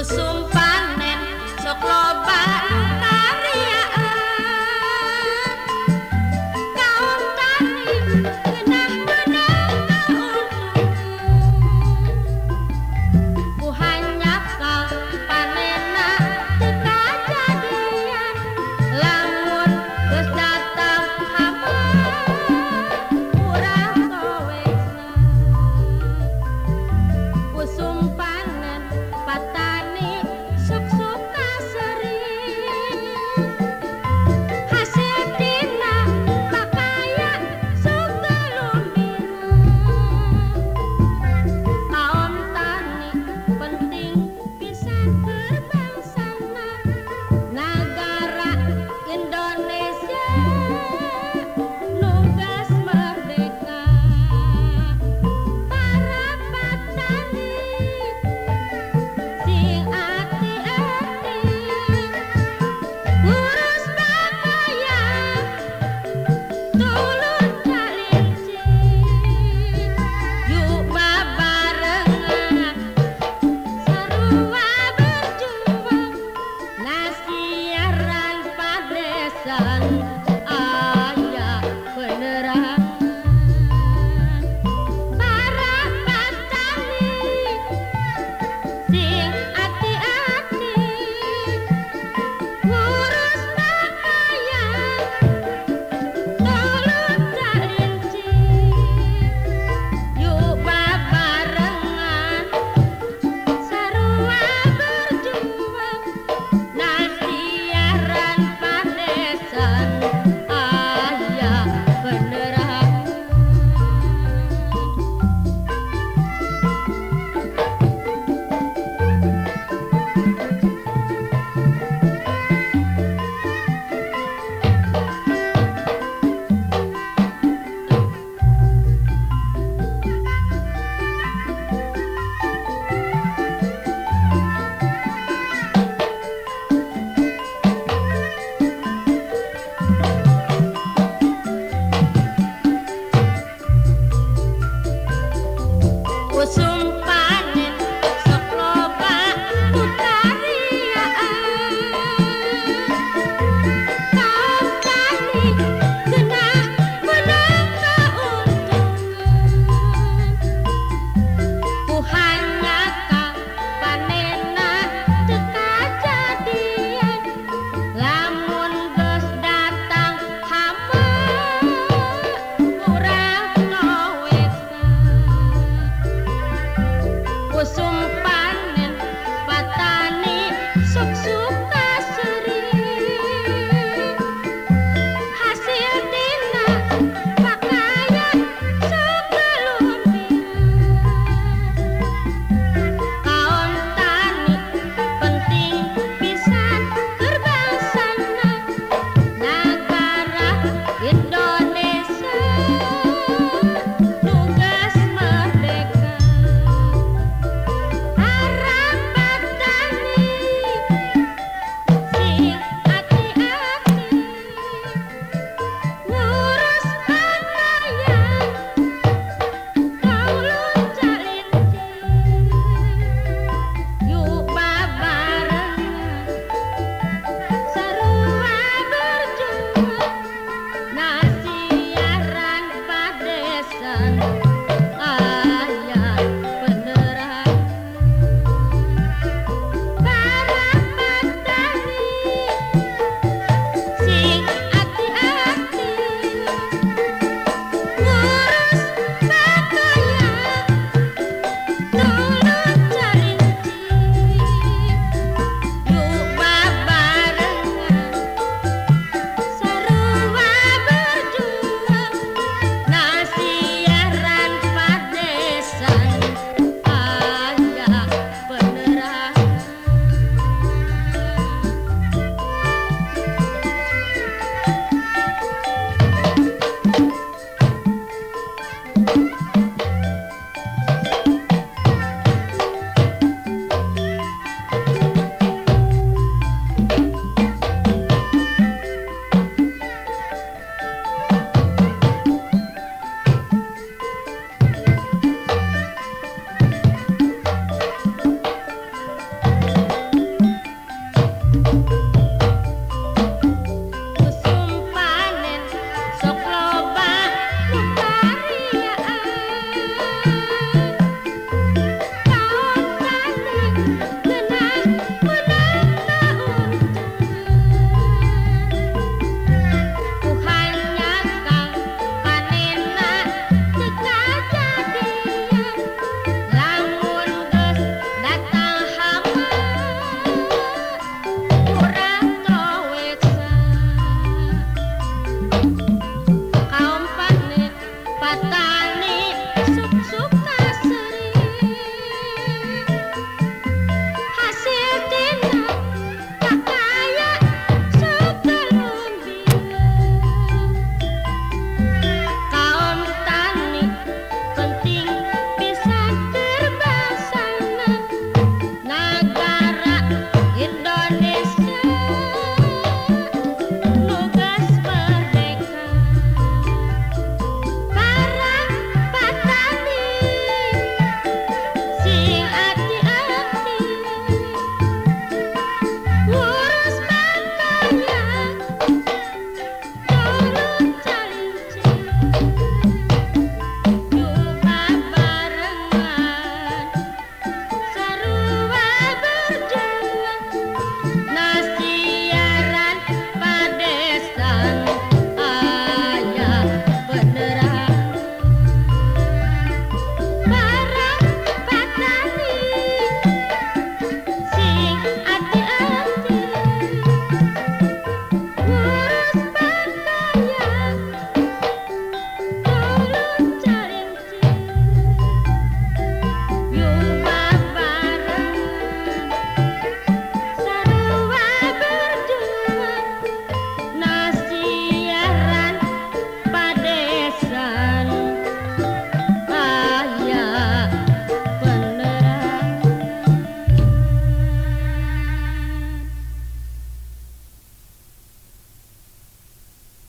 was so what's so った。